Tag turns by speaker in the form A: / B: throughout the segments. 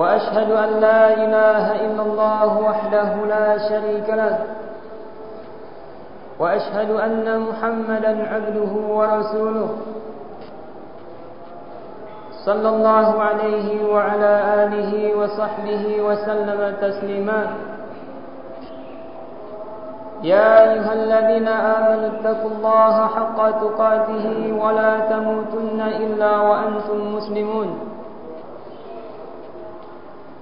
A: وأشهد أن لا إله إلا الله وحده لا شريك له. وأشهد أن محمدا عبده ورسوله. صلى الله عليه وعلى آله وصحبه وسلم تسليما. يا أيها الذين آمنوا اتقوا الله حق تقاته ولا تموتن إلا وأنتم مسلمون.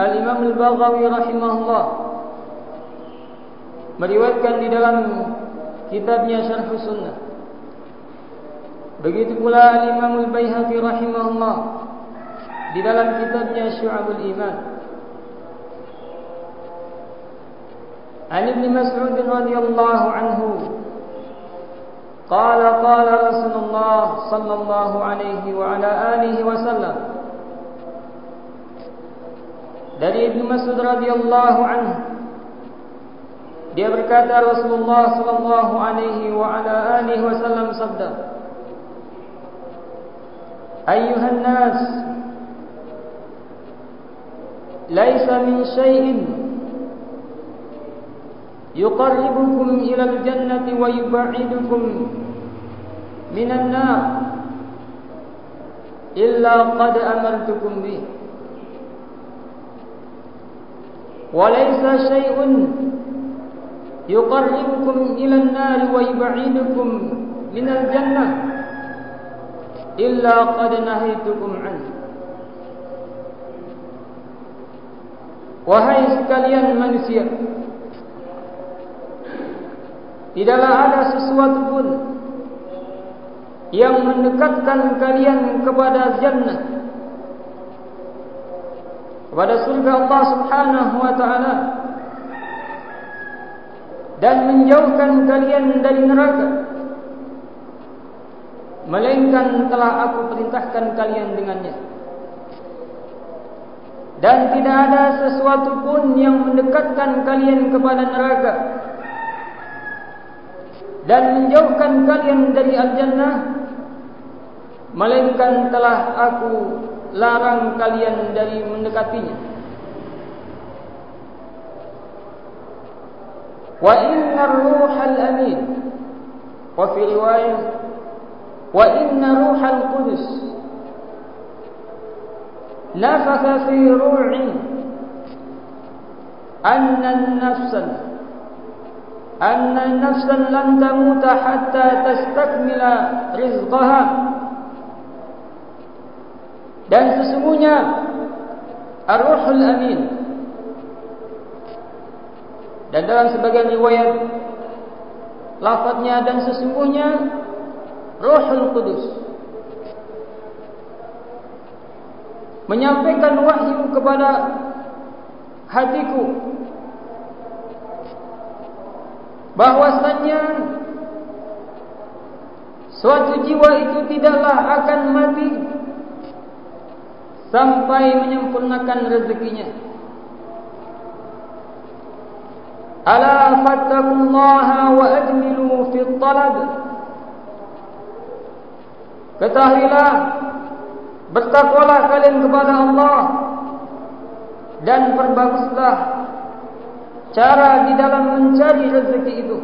A: Al-Imam Al-Baghawi rahimahullah meriwayatkan di dalam kitabnya Syarh Sunnah. Begitu pula Al-Imam Al-Baihaqi rahimahullah di dalam kitabnya Syu'abul Iman. An Ibn Mas'ud radhiyallahu anhu قال قال رسول الله صلى الله عليه وعلى آله وسلم dari Ibnu Mas'ud radhiyallahu anhu dia berkata Rasulullah sallallahu alaihi wa ala alihi wasallam sabda Ayyuhan nas laisa min shay'in yuqarribukum ila al-jannati wa yub'idukum min an-nar illa qad amartukum bihi وليس شيء يقربكم إلى النار ويبعدكم من الجنة إلا قد نهيتكم عنه Wahai sekalian manusia Tidaklah ada sesuatu pun Yang mendekatkan kalian kepada jannah kepada surga Allah Subhanahu wa taala dan menjauhkan kalian dari neraka melainkan telah aku perintahkan kalian dengannya. Dan tidak ada sesuatu pun yang mendekatkan kalian kepada neraka dan menjauhkan kalian dari al-jannah melainkan telah aku larang kalian dari mendekatinya. Wa inna ruhal amin Wa fi riwayah Wa inna ruhal qudus Nafaka fi ru'i Anna nafsan Anna nafsan lan tamuta hatta tastakmila rizqaha dan sesungguhnya Ar-Ruhul Amin. Dan dalam sebagian riwayat lafadznya dan sesungguhnya Ruhul Qudus. Menyampaikan wahyu kepada hatiku. Bahwasanya suatu jiwa itu tidaklah akan mati sampai menyempurnakan rezekinya. Ala fattaqullaha wa ajmilu fi talab. Ketahuilah bertakwalah kalian kepada Allah. Dan perbaguslah cara di dalam mencari rezeki itu.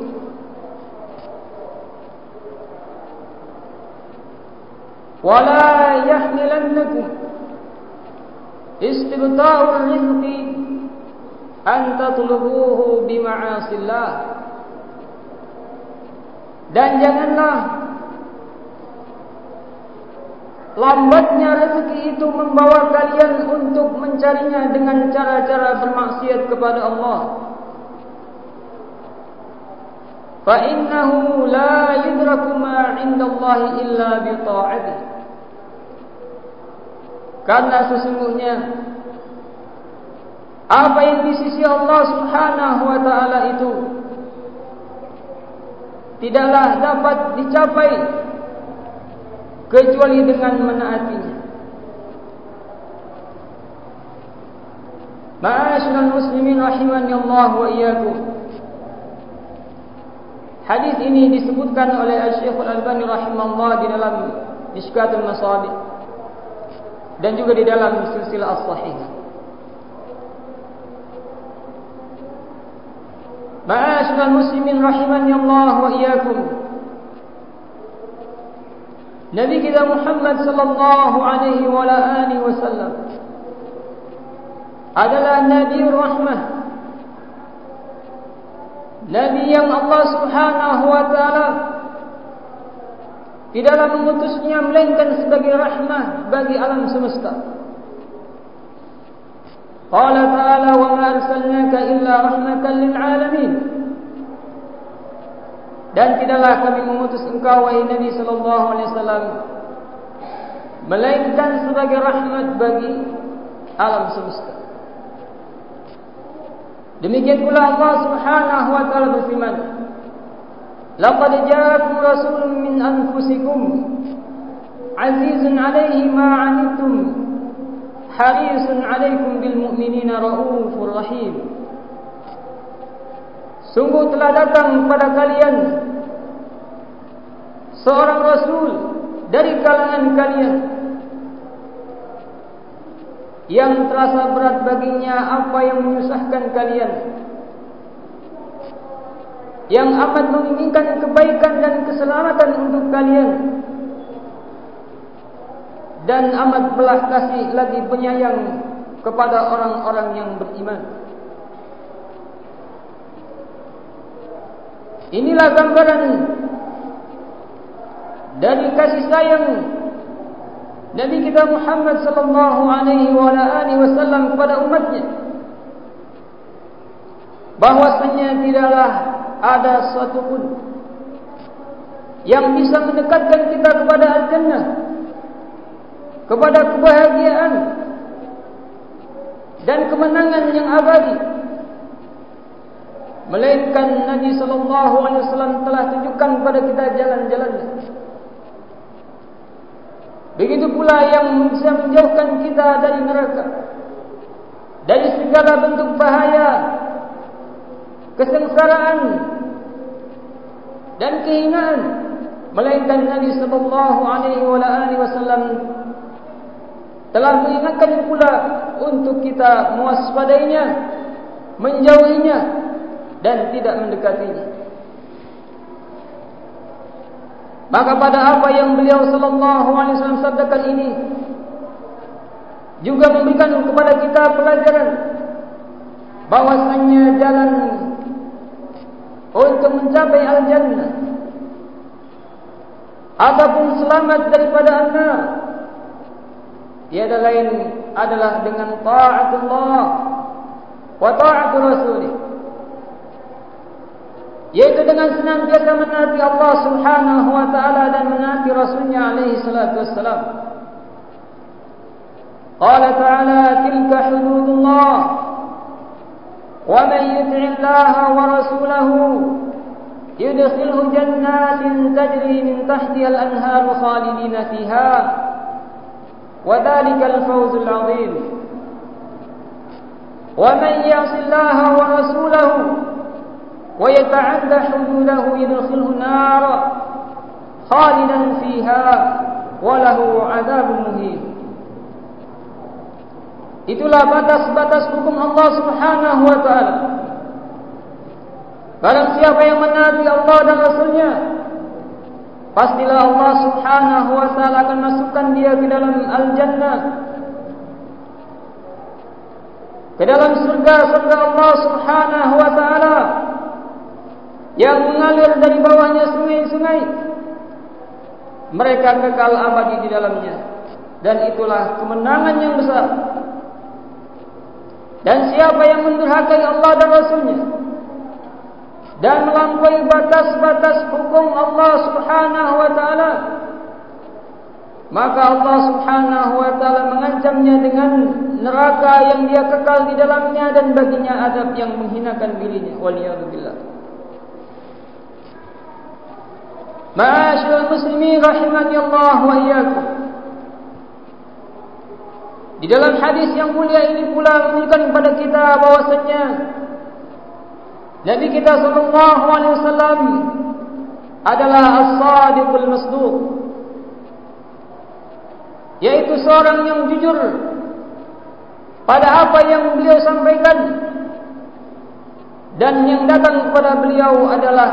A: Wala yahmilannakum istibta'ur rizqi an tatlubuhu bima'asillah. Dan janganlah lambatnya rezeki itu membawa kalian untuk mencarinya dengan cara-cara bermaksiat kepada Allah. Fa innahu la yudraku ma 'inda Allah illa bi ta'atihi karena sesungguhnya apa yang di sisi Allah Subhanahu wa taala itu tidaklah dapat dicapai kecuali dengan menaatinya. Ma'asyiral muslimin rahimani Allah wa iyyakum. Hadis ini disebutkan oleh Syekh Al-Albani rahimahullah di dalam Mishkatul Masabih dan juga di dalam silsilah as-sahihah. Ma'asyiral muslimin rahimani Allah wa iyyakum. Nabi kita Muhammad sallallahu alaihi wa alihi wasallam adalah nabi rahmah. Nabi yang Allah Subhanahu wa taala tidaklah mengutusnya melainkan sebagai rahmah bagi alam semesta. Qala ta'ala wa ma arsalnaka illa rahmatan lil alamin dan tidaklah kami mengutus engkau wahai Nabi sallallahu alaihi wasallam melainkan sebagai rahmat bagi alam semesta. Demikian pula Allah Subhanahu wa taala berfirman, "Laqad ja'akum rasulun min anfusikum azizun 'alaihi ma 'anittum harisun 'alaikum bil mu'minina raufur rahim." Sungguh telah datang kepada kalian seorang rasul dari kalangan kalian yang terasa berat baginya apa yang menyusahkan kalian yang amat menginginkan kebaikan dan keselamatan untuk kalian dan amat belah kasih lagi penyayang kepada orang-orang yang beriman. Inilah gambaran dari kasih sayang Nabi kita Muhammad sallallahu alaihi wasallam kepada umatnya. Bahwasanya tidaklah ada suatu pun yang bisa mendekatkan kita kepada al-jannah kepada kebahagiaan dan kemenangan yang abadi melainkan Nabi sallallahu alaihi wasallam telah tunjukkan kepada kita jalan-jalannya. Begitu pula yang bisa menjauhkan kita dari neraka. Dari segala bentuk bahaya, kesengsaraan dan kehinaan, melainkan Nabi sallallahu alaihi wasallam telah mengingatkan pula untuk kita mewaspadainya, menjauhinya dan tidak mendekatinya. Maka pada apa yang beliau sallallahu alaihi wasallam sabdakan ini juga memberikan kepada kita pelajaran bahwasanya jalan untuk mencapai al-jannah. Ataupun selamat daripada anak tiada lain adalah dengan ta'atullah wa ta'atul rasulih yaitu dengan senantiasa menaati Allah subhanahu wa ta'ala dan menaati rasulnya alaihi salatu wassalam. Qala ta'ala tilka hududullah. ومن يطع الله ورسوله يدخله جنات تجري من تحتها الأنهار خالدين فيها. وذلك الفوز العظيم. ومن يعص الله ورسوله ويتعدى حدوده يدخله النار خالدا فيها وله عذاب مهين. Itulah batas-batas hukum Allah Subhanahu wa taala. Barang siapa yang menaati Allah dan Rasulnya, pastilah Allah Subhanahu wa taala akan masukkan dia ke dalam al-jannah. Ke dalam surga-surga Allah Subhanahu wa taala yang mengalir dari bawahnya sungai-sungai. Mereka kekal abadi di dalamnya. Dan itulah kemenangan yang besar. Dan siapa yang mendurhakai Allah dan Rasulnya dan melampaui batas-batas hukum Allah Subhanahu wa taala maka Allah Subhanahu wa taala mengancamnya dengan neraka yang dia kekal di dalamnya dan baginya adab yang menghinakan dirinya. Waliyadzubillah. Ma'asyiral muslimin rahimani Allah wa iyyakum di dalam hadis yang mulia ini pula menunjukkan kepada kita bahwasanya Nabi kita sallallahu alaihi wasallam adalah as-sadiqul masduq yaitu seorang yang jujur pada apa yang beliau sampaikan dan yang datang kepada beliau adalah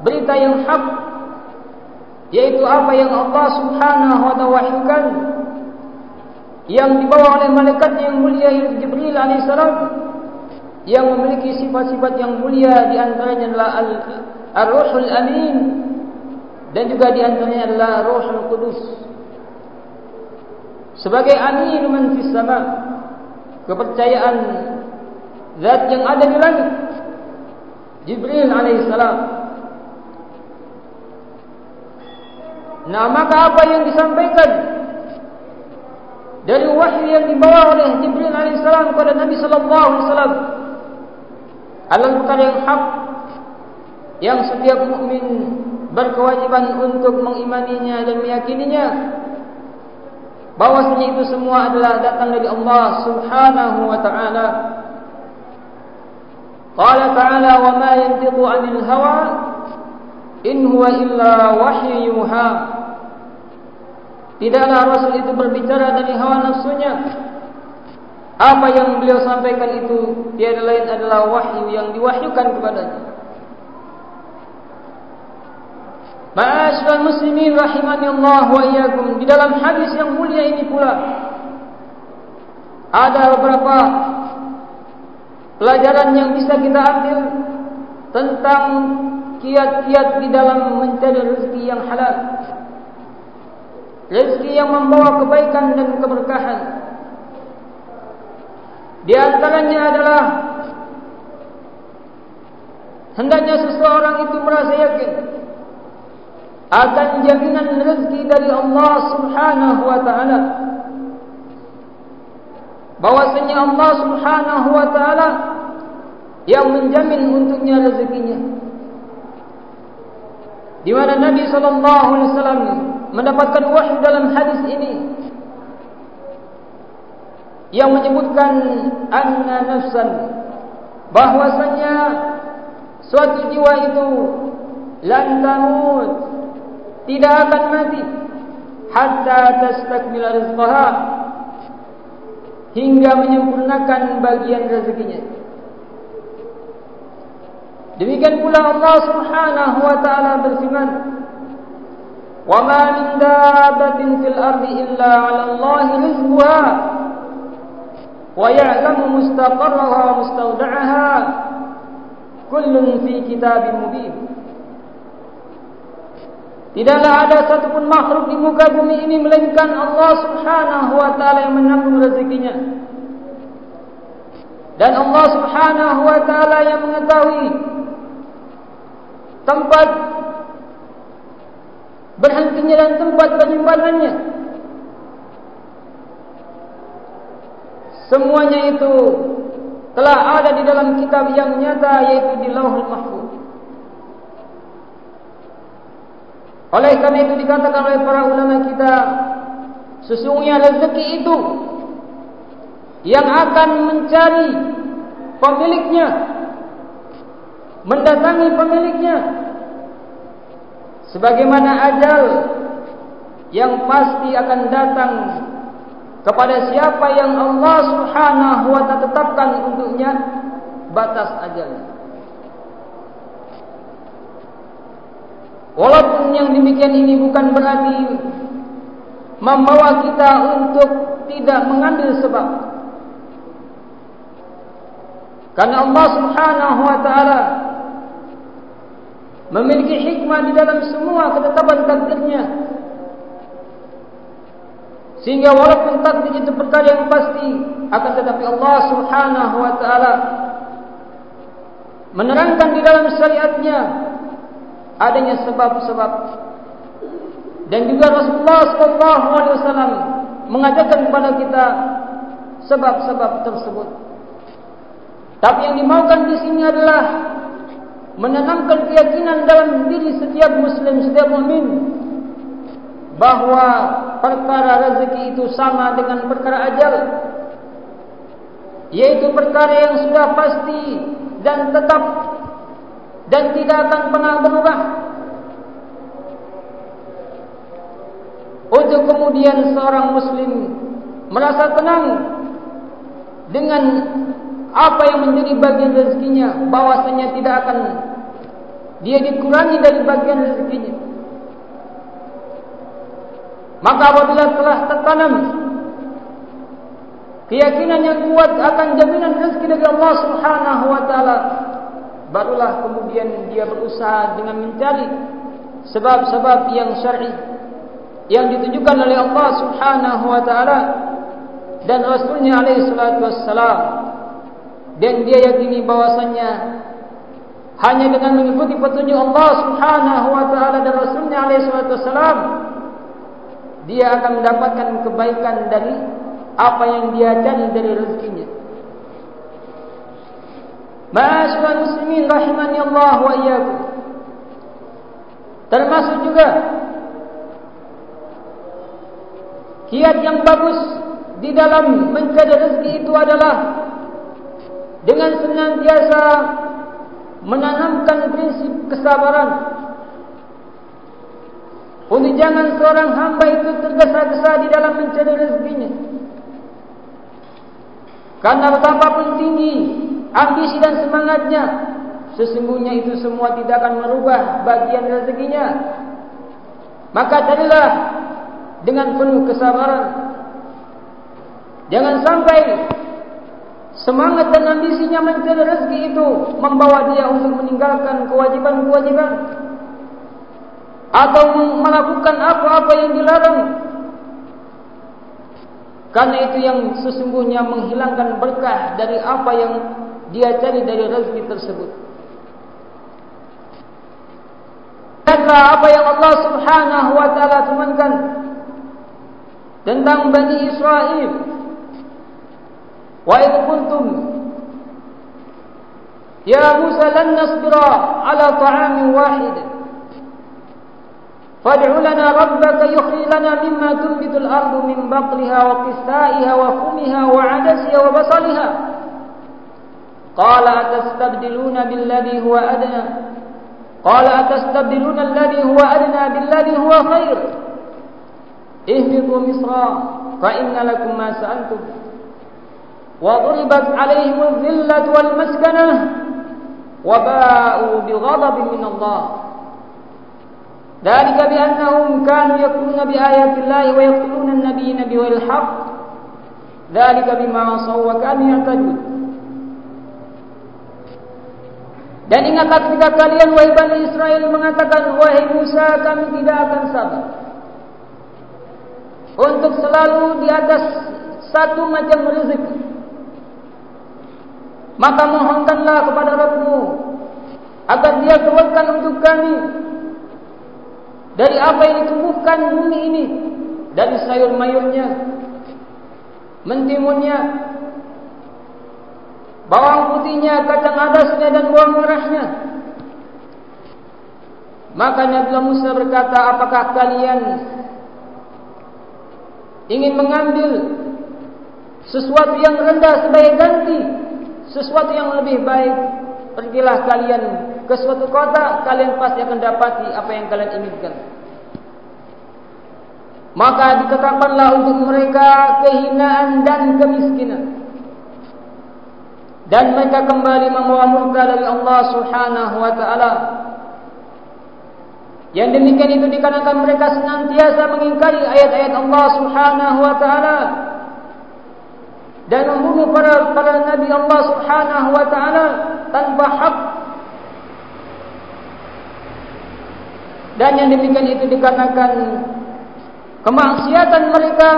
A: berita yang hak yaitu apa yang Allah Subhanahu wa taala wahyukan yang dibawa oleh malaikat yang mulia Jibril alaihissalam yang memiliki sifat-sifat yang mulia di antaranya adalah Ar-Ruhul Amin dan juga di antaranya adalah Ruhul Qudus. Sebagai amin man sama kepercayaan zat yang ada di langit Jibril alaihissalam Nah maka apa yang disampaikan dari wahyu yang dibawa oleh Jibril alaihissalam kepada Nabi sallallahu alaihi wasallam adalah perkara yang hak yang setiap mukmin berkewajiban untuk mengimaninya dan meyakininya bahwasanya itu semua adalah datang dari Allah Subhanahu wa taala. Qala ta'ala wa ma yantiqu 'anil hawa in huwa illa wahyu yuha. Tidaklah Rasul itu berbicara dari hawa nafsunya. Apa yang beliau sampaikan itu tiada lain adalah wahyu yang diwahyukan kepadanya. Ma'asyiral muslimin rahimani Allah wa iyyakum. Di dalam hadis yang mulia ini pula ada beberapa pelajaran yang bisa kita ambil tentang kiat-kiat di dalam mencari rezeki yang halal rezeki yang membawa kebaikan dan keberkahan. Di antaranya adalah hendaknya seseorang itu merasa yakin akan jaminan rezeki dari Allah Subhanahu wa taala. Bahwasanya Allah Subhanahu wa taala yang menjamin untuknya rezekinya. Di mana Nabi sallallahu alaihi wasallam mendapatkan wahyu dalam hadis ini yang menyebutkan anna nafsan bahwasanya suatu jiwa itu lan tamut tidak akan mati hatta tastakmil rizqaha hingga menyempurnakan bagian rezekinya. Demikian pula Allah Subhanahu wa taala berfirman وما من دابة في الأرض إلا على الله رزقها ويعلم مستقرها ومستودعها كل في كتاب مبين Tidaklah ada satupun makhluk di muka bumi ini melainkan Allah Subhanahu wa taala yang menanggung rezekinya. Dan Allah Subhanahu wa taala yang mengetahui tempat berhentinya dan tempat penyimpanannya. semuanya itu telah ada di dalam kitab yang nyata yaitu di Lauhul Mahfuz. Oleh karena itu dikatakan oleh para ulama kita sesungguhnya rezeki itu yang akan mencari pemiliknya mendatangi pemiliknya sebagaimana ajal yang pasti akan datang kepada siapa yang Allah Subhanahu wa taala tetapkan untuknya batas ajalnya. Walaupun yang demikian ini bukan berarti membawa kita untuk tidak mengambil sebab. Karena Allah Subhanahu wa taala memiliki hikmah di dalam semua ketetapan takdirnya. Sehingga walaupun takdir itu perkara yang pasti, akan tetapi Allah Subhanahu wa taala menerangkan di dalam syariatnya adanya sebab-sebab dan juga Rasulullah wasallam mengajarkan kepada kita sebab-sebab tersebut. Tapi yang dimaukan di sini adalah menanamkan keyakinan dalam diri setiap muslim, setiap mukmin bahawa perkara rezeki itu sama dengan perkara ajal yaitu perkara yang sudah pasti dan tetap dan tidak akan pernah berubah. Untuk kemudian seorang muslim merasa tenang dengan apa yang menjadi bagian rezekinya bahwasanya tidak akan dia dikurangi dari bagian rezekinya. Maka apabila telah tertanam keyakinan yang kuat akan jaminan rezeki dari Allah Subhanahu wa taala barulah kemudian dia berusaha dengan mencari sebab-sebab yang syar'i yang ditunjukkan oleh Allah Subhanahu wa taala dan Rasulnya alaihi salatu wassalam. Dan dia yakini bahwasanya hanya dengan mengikuti petunjuk Allah Subhanahu wa taala dan Rasulnya alaihi salatu wassalam dia akan mendapatkan kebaikan dari apa yang dia cari dari rezekinya. Masyaallah muslimin rahimani Allah wa iyyakum. Termasuk juga kiat yang bagus di dalam mencari rezeki itu adalah dengan senantiasa menanamkan prinsip kesabaran. Untuk jangan seorang hamba itu tergesa-gesa di dalam mencari rezekinya. Karena betapapun tinggi ambisi dan semangatnya sesungguhnya itu semua tidak akan merubah bagian rezekinya. Maka carilah dengan penuh kesabaran. Jangan sampai semangat dan ambisinya mencari rezeki itu membawa dia untuk meninggalkan kewajiban-kewajiban. Atau melakukan apa-apa yang dilarang. Karena itu yang sesungguhnya menghilangkan berkah dari apa yang dia cari dari rezeki tersebut. Lihatlah apa yang Allah subhanahu wa ta'ala firmankan tentang Bani Israel وإذ قلتم يا موسى لن نصبر على طعام واحد. فادع لنا ربك يخرج لنا مما تنبت الأرض من بقلها وقثائها وفمها وعدسها وبصلها. قال أتستبدلون بالذي هو أدنى؟ قال أتستبدلون الذي هو أدنى بالذي هو خير؟ اهبطوا مصرا فإن لكم ما سألتم. وضربت عليهم الذلة والمسكنة وباءوا بغضب من الله ذلك بأنهم كانوا يكفرون بآيات الله ويقتلون النبيين بغير الحق ذلك بما عصوا وكانوا يعتدون Dan ingatlah ketika kalian wahai Bani Israel mengatakan wahai Musa kami tidak akan sabar untuk selalu di atas satu macam rezeki Maka mohonkanlah kepada Rabbmu agar dia keluarkan untuk kami dari apa yang ditumbuhkan bumi ini dari sayur mayurnya, mentimunnya, bawang putihnya, kacang adasnya dan bawang merahnya. Maka Nabi Musa berkata, apakah kalian ingin mengambil sesuatu yang rendah sebagai ganti sesuatu yang lebih baik pergilah kalian ke suatu kota kalian pasti akan dapati apa yang kalian inginkan. Maka ditetapkanlah untuk mereka kehinaan dan kemiskinan. Dan mereka kembali membawa murka dari Allah Subhanahu wa taala. Yang demikian itu dikarenakan mereka senantiasa mengingkari ayat-ayat Allah Subhanahu wa taala dan membunuh para para nabi Allah Subhanahu wa taala tanpa hak. Dan yang demikian itu dikarenakan kemaksiatan mereka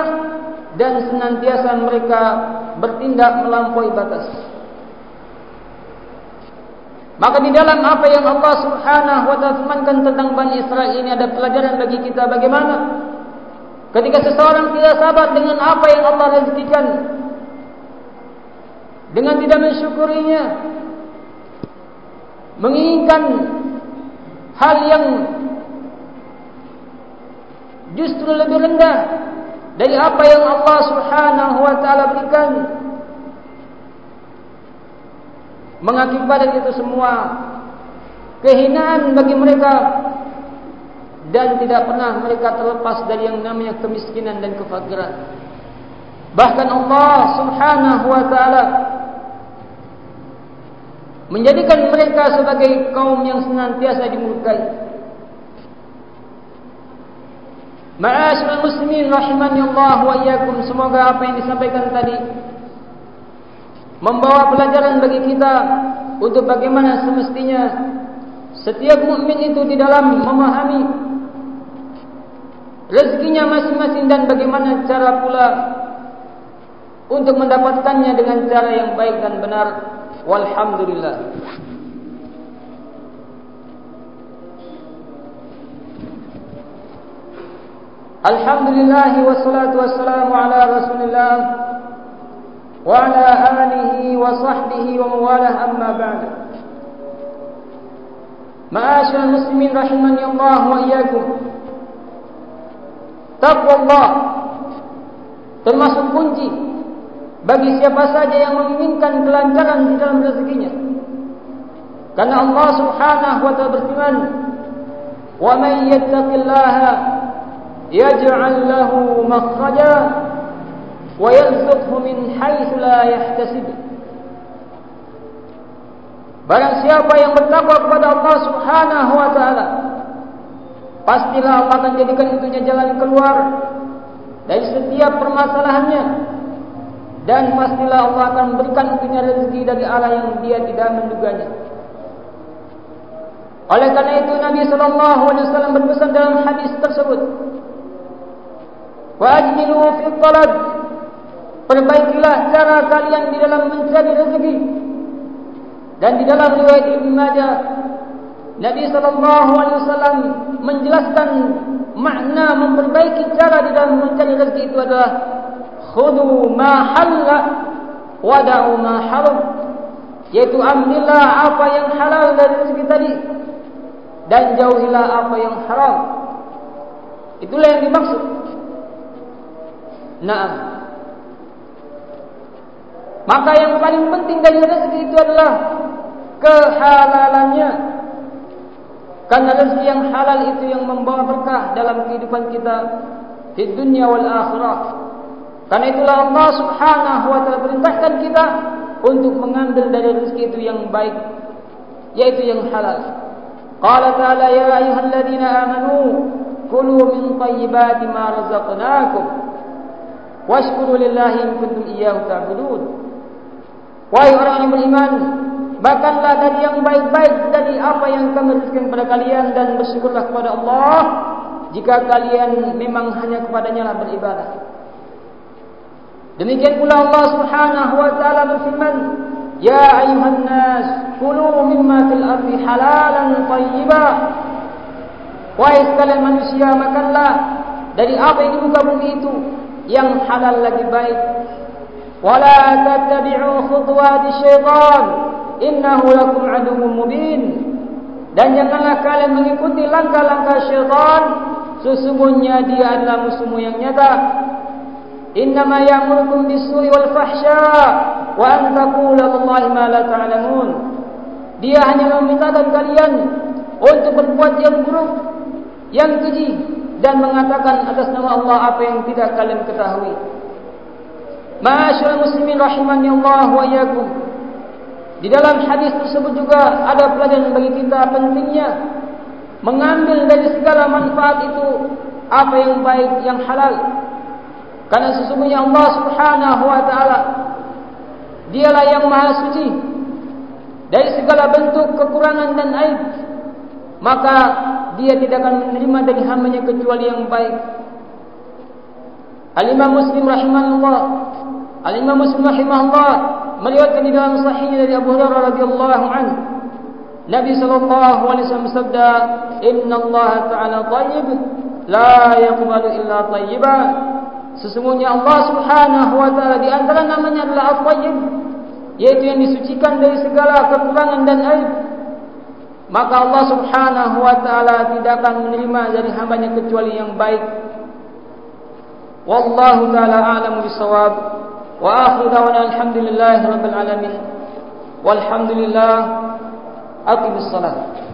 A: dan senantiasa mereka bertindak melampaui batas. Maka di dalam apa yang Allah Subhanahu wa taala firmankan tentang Bani Israel ini ada pelajaran bagi kita bagaimana ketika seseorang tidak sabar dengan apa yang Allah rezekikan dengan tidak mensyukurinya menginginkan hal yang justru lebih rendah dari apa yang Allah Subhanahu wa taala berikan. Mengakibatkan itu semua kehinaan bagi mereka dan tidak pernah mereka terlepas dari yang namanya kemiskinan dan kefakiran. Bahkan Allah Subhanahu wa taala menjadikan mereka sebagai kaum yang senantiasa dimurkai. Ma'asyiral muslimin rahimani Allah wa iyyakum. Semoga apa yang disampaikan tadi membawa pelajaran bagi kita untuk bagaimana semestinya setiap mukmin itu di dalam memahami rezekinya masing-masing dan bagaimana cara pula untuk mendapatkannya dengan cara yang baik dan benar والحمد لله. الحمد لله والصلاة والسلام على رسول الله وعلى آله وصحبه ومواله أما بعد. معاشر المسلمين رحمني الله وإياكم. تقوى الله. ثم kunci bagi siapa saja yang menginginkan kelancaran di dalam rezekinya. Karena Allah Subhanahu wa taala berfirman, "Wa may yattaqillaha yaj'al lahu makhraja wa yarzuqhu min haitsu la yahtasib." Barang siapa yang bertakwa kepada Allah Subhanahu wa taala, pastilah Allah akan jadikan untuknya jalan keluar dari setiap permasalahannya dan pastilah Allah akan memberikan untuknya rezeki dari arah yang dia tidak menduganya. Oleh karena itu Nabi wasallam berpesan dalam hadis tersebut Wajmilu fi talab Perbaikilah cara kalian di dalam mencari rezeki. Dan di dalam riwayat Ibn Majah, Nabi wasallam menjelaskan makna memperbaiki cara di dalam mencari rezeki itu adalah khudu ma halla wa da'u ma haram. Yaitu ambillah apa yang halal dari rezeki tadi dan jauhilah apa yang haram. Itulah yang dimaksud. Naam. Maka yang paling penting dari rezeki itu adalah kehalalannya. Karena rezeki yang halal itu yang membawa berkah dalam kehidupan kita di dunia wal akhirah. Karena itulah Allah Subhanahu wa taala perintahkan kita untuk mengambil dari rezeki itu yang baik yaitu yang halal. Qala ta'ala ya ayyuhalladzina amanu kulu min thayyibati ma razaqnakum washkuru lillahi in kuntum iyyahu ta'budun. Wahai orang yang beriman, makanlah dari yang baik-baik dari apa yang kami berikan kepada kalian dan bersyukurlah kepada Allah jika kalian memang hanya kepadanya lah beribadah. Demikian pula Allah Subhanahu wa taala berfirman, "Ya ayuhan nas, kulu mimma fil ardi halalan thayyiba." Wahai sekalian manusia, makanlah dari apa yang di muka bumi itu yang halal lagi baik. Wala tattabi'u khutuwati syaitan innahu lakum aduwwun mubin. Dan janganlah kalian mengikuti langkah-langkah syaitan sesungguhnya dia adalah musuhmu yang nyata innama ya'murukum bis-su'i wal fahsya wa an taqulu allahi ma la ta'lamun dia hanya memintakan kalian untuk berbuat yang buruk yang keji dan mengatakan atas nama Allah apa yang tidak kalian ketahui. Ma'asyiral muslimin rahimani Allah wa iyyakum. Di dalam hadis tersebut juga ada pelajaran bagi kita pentingnya mengambil dari segala manfaat itu apa yang baik yang halal. Karena sesungguhnya Allah Subhanahu wa taala dialah yang maha suci dari segala bentuk kekurangan dan aib. Maka dia tidak akan menerima dari hambanya kecuali yang baik. Al-Imam Muslim rahimahullah Al-Imam Muslim rahimahullah meriwayatkan di dalam sahihnya dari Abu Hurairah radhiyallahu anhu Nabi sallallahu alaihi wasallam bersabda Inna Allah Ta'ala tayyib La yakmalu illa tayyiba Sesungguhnya Allah Subhanahu Wa Ta'ala Di antara namanya adalah Al-Tayyib Yaitu yang disucikan dari segala kekurangan dan aib. Maka Allah Subhanahu Wa Ta'ala Tidak akan menerima dari hambanya kecuali yang baik. Wallahu Ta'ala a'lamu bisawab Wa akhiru da'wana alhamdulillahi rabbil alamin. Walhamdulillah. Aqimus salat